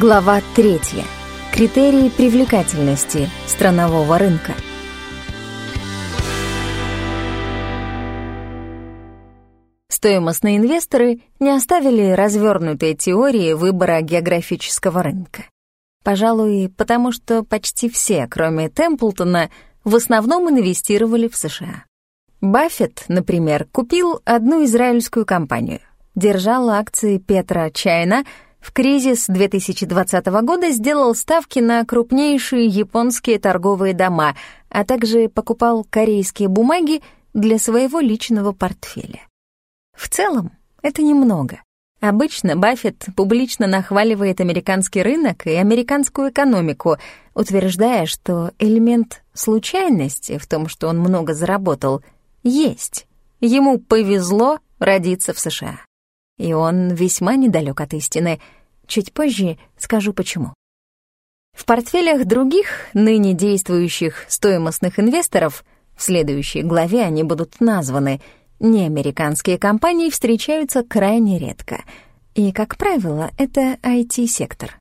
Глава 3. Критерии привлекательности странового рынка. Стоимостные инвесторы не оставили развернутой теории выбора географического рынка. Пожалуй, потому что почти все, кроме Темплтона, в основном инвестировали в США. Баффет, например, купил одну израильскую компанию, держал акции Петра Чайна — в кризис 2020 года сделал ставки на крупнейшие японские торговые дома, а также покупал корейские бумаги для своего личного портфеля. В целом, это немного. Обычно Баффет публично нахваливает американский рынок и американскую экономику, утверждая, что элемент случайности в том, что он много заработал, есть. Ему повезло родиться в США. И он весьма недалек от истины. Чуть позже скажу почему. В портфелях других, ныне действующих стоимостных инвесторов, в следующей главе они будут названы, неамериканские компании встречаются крайне редко. И, как правило, это IT-сектор.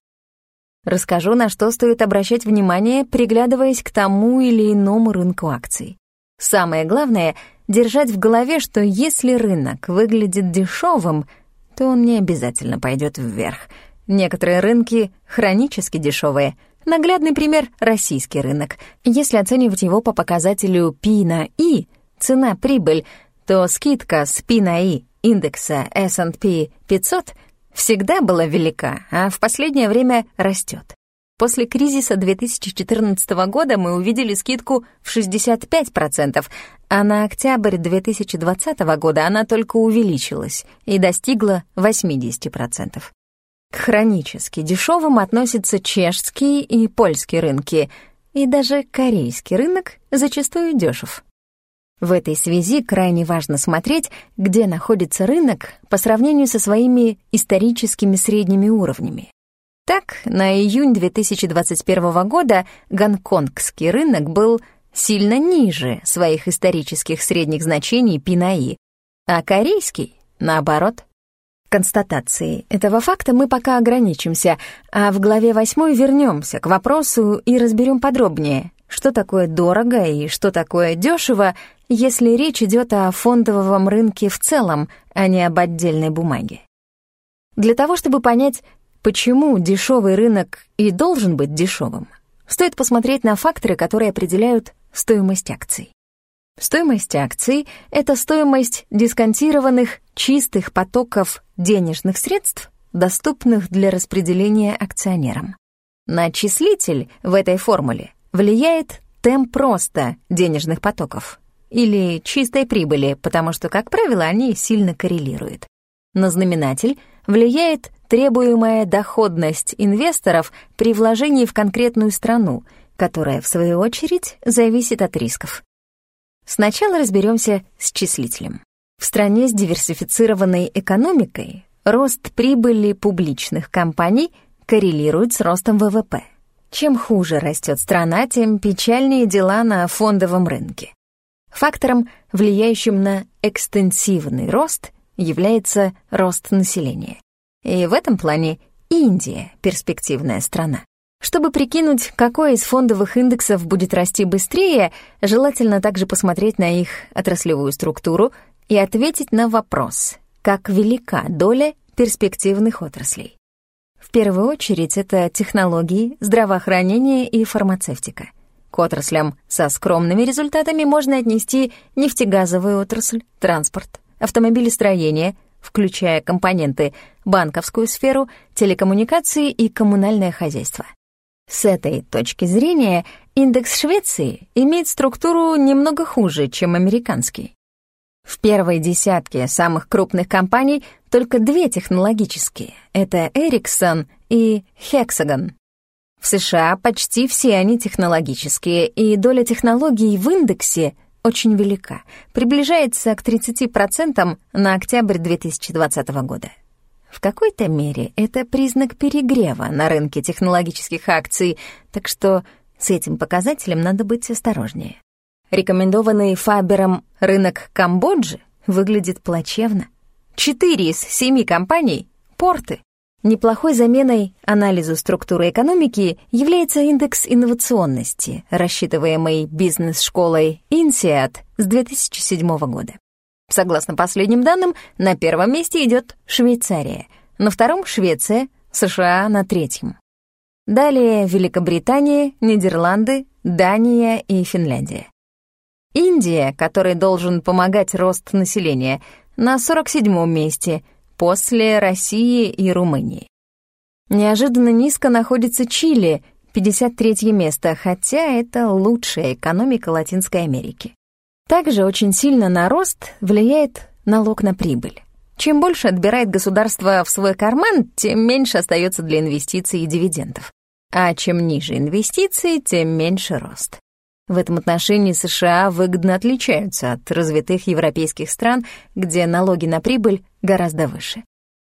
Расскажу, на что стоит обращать внимание, приглядываясь к тому или иному рынку акций. Самое главное — держать в голове, что если рынок выглядит дешевым — то он не обязательно пойдет вверх. Некоторые рынки хронически дешевые. Наглядный пример — российский рынок. Если оценивать его по показателю P на I, цена-прибыль, то скидка с P на I индекса S&P 500 всегда была велика, а в последнее время растет. После кризиса 2014 года мы увидели скидку в 65%, а на октябрь 2020 года она только увеличилась и достигла 80%. К хронически дешевым относятся чешские и польские рынки, и даже корейский рынок зачастую дешев. В этой связи крайне важно смотреть, где находится рынок по сравнению со своими историческими средними уровнями. Так, на июнь 2021 года гонконгский рынок был сильно ниже своих исторических средних значений Пинаи, а корейский — наоборот. Констатации этого факта мы пока ограничимся, а в главе 8 вернемся к вопросу и разберем подробнее, что такое дорого и что такое дешево, если речь идет о фондовом рынке в целом, а не об отдельной бумаге. Для того, чтобы понять, Почему дешевый рынок и должен быть дешевым? Стоит посмотреть на факторы, которые определяют стоимость акций. Стоимость акций — это стоимость дисконтированных чистых потоков денежных средств, доступных для распределения акционерам. На числитель в этой формуле влияет темп роста денежных потоков или чистой прибыли, потому что, как правило, они сильно коррелируют. На знаменатель влияет требуемая доходность инвесторов при вложении в конкретную страну, которая, в свою очередь, зависит от рисков. Сначала разберемся с числителем. В стране с диверсифицированной экономикой рост прибыли публичных компаний коррелирует с ростом ВВП. Чем хуже растет страна, тем печальнее дела на фондовом рынке. Фактором, влияющим на экстенсивный рост, является рост населения. И в этом плане Индия — перспективная страна. Чтобы прикинуть, какой из фондовых индексов будет расти быстрее, желательно также посмотреть на их отраслевую структуру и ответить на вопрос, как велика доля перспективных отраслей. В первую очередь это технологии, здравоохранение и фармацевтика. К отраслям со скромными результатами можно отнести нефтегазовую отрасль, транспорт, автомобилестроение — включая компоненты банковскую сферу, телекоммуникации и коммунальное хозяйство. С этой точки зрения индекс Швеции имеет структуру немного хуже, чем американский. В первой десятке самых крупных компаний только две технологические — это Ericsson и Hexagon. В США почти все они технологические, и доля технологий в индексе — очень велика, приближается к 30% на октябрь 2020 года. В какой-то мере это признак перегрева на рынке технологических акций, так что с этим показателем надо быть осторожнее. Рекомендованный Фабером рынок Камбоджи выглядит плачевно. Четыре из семи компаний — порты. Неплохой заменой анализу структуры экономики является индекс инновационности, рассчитываемый бизнес-школой INSEAD с 2007 года. Согласно последним данным, на первом месте идет Швейцария, на втором — Швеция, США на третьем. Далее Великобритания, Нидерланды, Дания и Финляндия. Индия, который должен помогать рост населения, на 47-м месте — после России и Румынии. Неожиданно низко находится Чили, 53 место, хотя это лучшая экономика Латинской Америки. Также очень сильно на рост влияет налог на прибыль. Чем больше отбирает государство в свой карман, тем меньше остается для инвестиций и дивидендов. А чем ниже инвестиции, тем меньше рост. В этом отношении США выгодно отличаются от развитых европейских стран, где налоги на прибыль гораздо выше.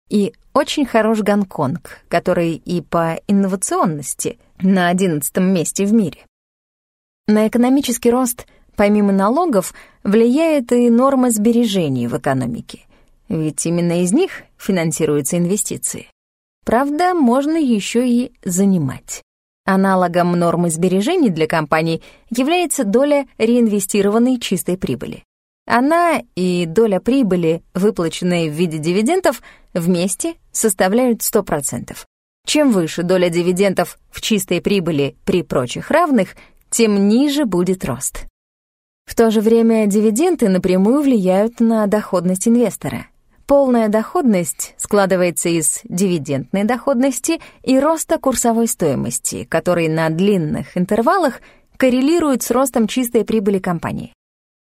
И очень хорош Гонконг, который и по инновационности на одиннадцатом месте в мире. На экономический рост, помимо налогов, влияет и норма сбережений в экономике, ведь именно из них финансируются инвестиции. Правда, можно еще и занимать. Аналогом нормы сбережений для компаний является доля реинвестированной чистой прибыли. Она и доля прибыли, выплаченной в виде дивидендов, вместе составляют 100%. Чем выше доля дивидендов в чистой прибыли при прочих равных, тем ниже будет рост. В то же время дивиденды напрямую влияют на доходность инвестора. Полная доходность складывается из дивидендной доходности и роста курсовой стоимости, который на длинных интервалах коррелирует с ростом чистой прибыли компании.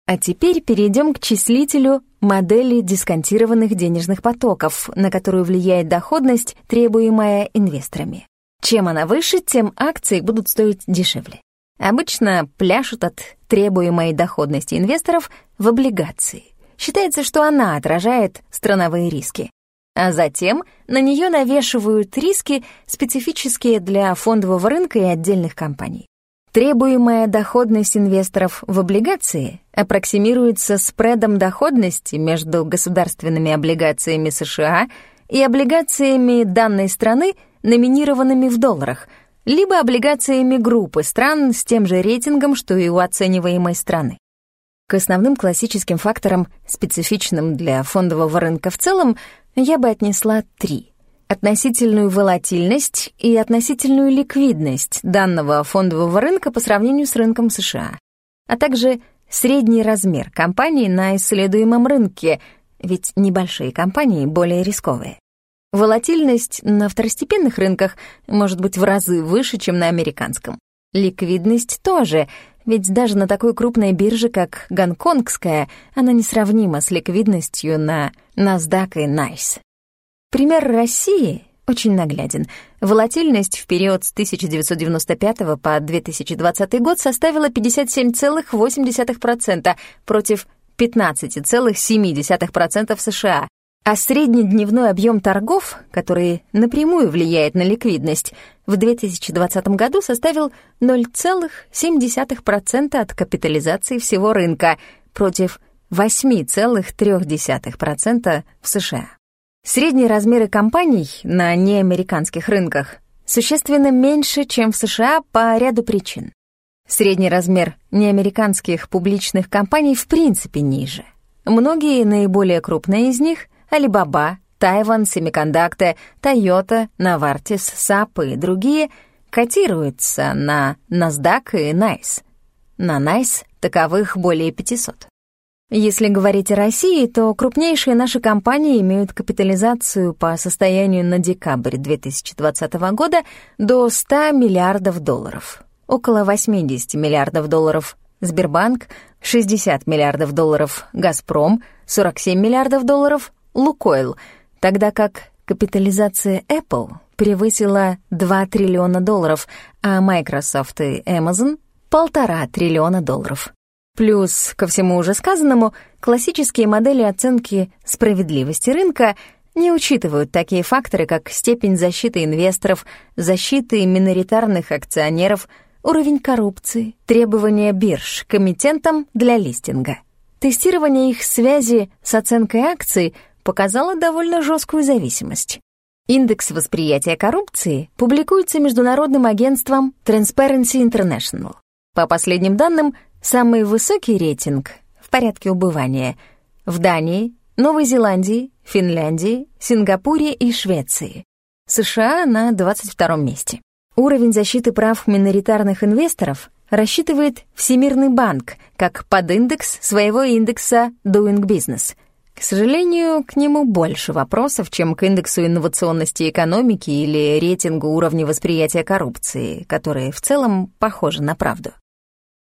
А теперь перейдем к числителю модели дисконтированных денежных потоков, на которую влияет доходность, требуемая инвесторами. Чем она выше, тем акции будут стоить дешевле. Обычно пляшут от требуемой доходности инвесторов в облигации. Считается, что она отражает страновые риски. А затем на нее навешивают риски, специфические для фондового рынка и отдельных компаний. Требуемая доходность инвесторов в облигации аппроксимируется спредом доходности между государственными облигациями США и облигациями данной страны, номинированными в долларах, либо облигациями группы стран с тем же рейтингом, что и у оцениваемой страны. К основным классическим факторам, специфичным для фондового рынка в целом, я бы отнесла три. Относительную волатильность и относительную ликвидность данного фондового рынка по сравнению с рынком США, а также средний размер компаний на исследуемом рынке, ведь небольшие компании более рисковые. Волатильность на второстепенных рынках может быть в разы выше, чем на американском. Ликвидность тоже — ведь даже на такой крупной бирже, как гонконгская, она несравнима с ликвидностью на NASDAQ и NICE. Пример России очень нагляден. Волатильность в период с 1995 по 2020 год составила 57,8% против 15,7% в США, а среднедневной объем торгов, который напрямую влияет на ликвидность, в 2020 году составил 0,7% от капитализации всего рынка против 8,3% в США. Средние размеры компаний на неамериканских рынках существенно меньше, чем в США по ряду причин. Средний размер неамериканских публичных компаний в принципе ниже. Многие наиболее крупные из них Alibaba, Taiwan Semiconductor, Toyota, Novartis, SAP и другие котируются на NASDAQ и NICE. На NICE таковых более 500. Если говорить о России, то крупнейшие наши компании имеют капитализацию по состоянию на декабрь 2020 года до 100 миллиардов долларов. Около 80 миллиардов долларов Сбербанк, 60 миллиардов долларов Газпром, 47 миллиардов долларов Лукойл, тогда как капитализация Apple превысила 2 триллиона долларов, а Microsoft и Amazon — полтора триллиона долларов. Плюс, ко всему уже сказанному, классические модели оценки справедливости рынка не учитывают такие факторы, как степень защиты инвесторов, защиты миноритарных акционеров, уровень коррупции, требования бирж к эмитентам для листинга. Тестирование их связи с оценкой акций — показала довольно жесткую зависимость. Индекс восприятия коррупции публикуется международным агентством Transparency International. По последним данным, самый высокий рейтинг в порядке убывания в Дании, Новой Зеландии, Финляндии, Сингапуре и Швеции. США на 22 месте. Уровень защиты прав миноритарных инвесторов рассчитывает Всемирный банк как подиндекс своего индекса Doing Business. К сожалению, к нему больше вопросов, чем к индексу инновационности экономики или рейтингу уровня восприятия коррупции, которые в целом похожи на правду.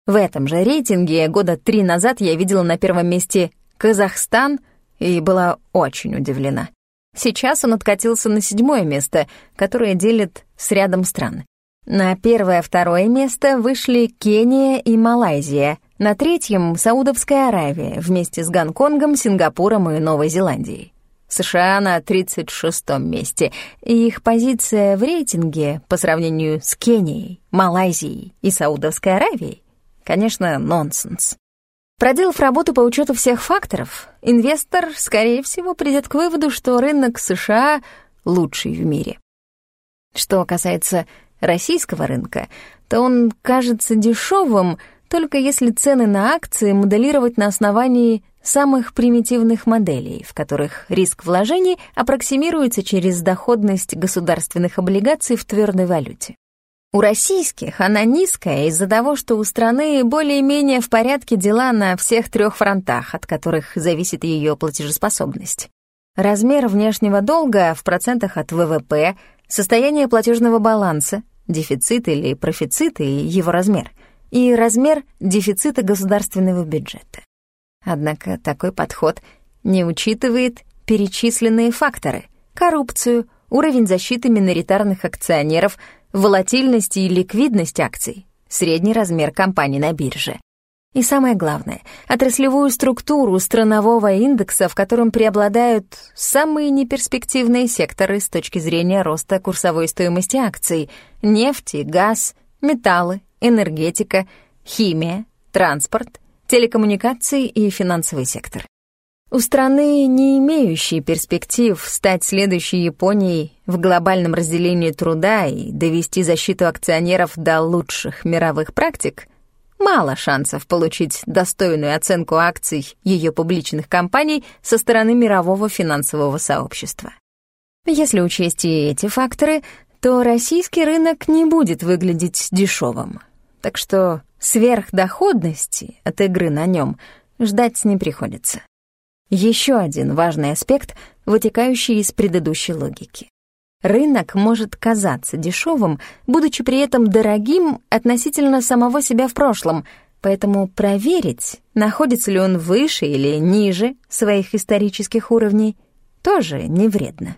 В этом же рейтинге года три назад я видела на первом месте Казахстан и была очень удивлена. Сейчас он откатился на седьмое место, которое делит с рядом стран. На первое-второе место вышли Кения и Малайзия, на третьем — Саудовская Аравия вместе с Гонконгом, Сингапуром и Новой Зеландией. США на 36-м месте, и их позиция в рейтинге по сравнению с Кенией, Малайзией и Саудовской Аравией, конечно, нонсенс. Проделав работу по учету всех факторов, инвестор, скорее всего, придет к выводу, что рынок США лучший в мире. Что касается российского рынка, то он кажется дешевым, только если цены на акции моделировать на основании самых примитивных моделей, в которых риск вложений аппроксимируется через доходность государственных облигаций в твердой валюте. У российских она низкая из-за того, что у страны более-менее в порядке дела на всех трех фронтах, от которых зависит ее платежеспособность. Размер внешнего долга в процентах от ВВП — состояние платежного баланса, дефицит или профицит и его размер, и размер дефицита государственного бюджета. Однако такой подход не учитывает перечисленные факторы — коррупцию, уровень защиты миноритарных акционеров, волатильность и ликвидность акций, средний размер компаний на бирже, и самое главное, отраслевую структуру странового индекса, в котором преобладают самые неперспективные секторы с точки зрения роста курсовой стоимости акций — нефть газ, металлы, энергетика, химия, транспорт, телекоммуникации и финансовый сектор. У страны, не имеющей перспектив стать следующей Японией в глобальном разделении труда и довести защиту акционеров до лучших мировых практик — мало шансов получить достойную оценку акций ее публичных компаний со стороны мирового финансового сообщества. Если учесть и эти факторы, то российский рынок не будет выглядеть дешевым. Так что сверхдоходности от игры на нем ждать не приходится. Еще один важный аспект, вытекающий из предыдущей логики. Рынок может казаться дешевым, будучи при этом дорогим относительно самого себя в прошлом, поэтому проверить, находится ли он выше или ниже своих исторических уровней, тоже не вредно.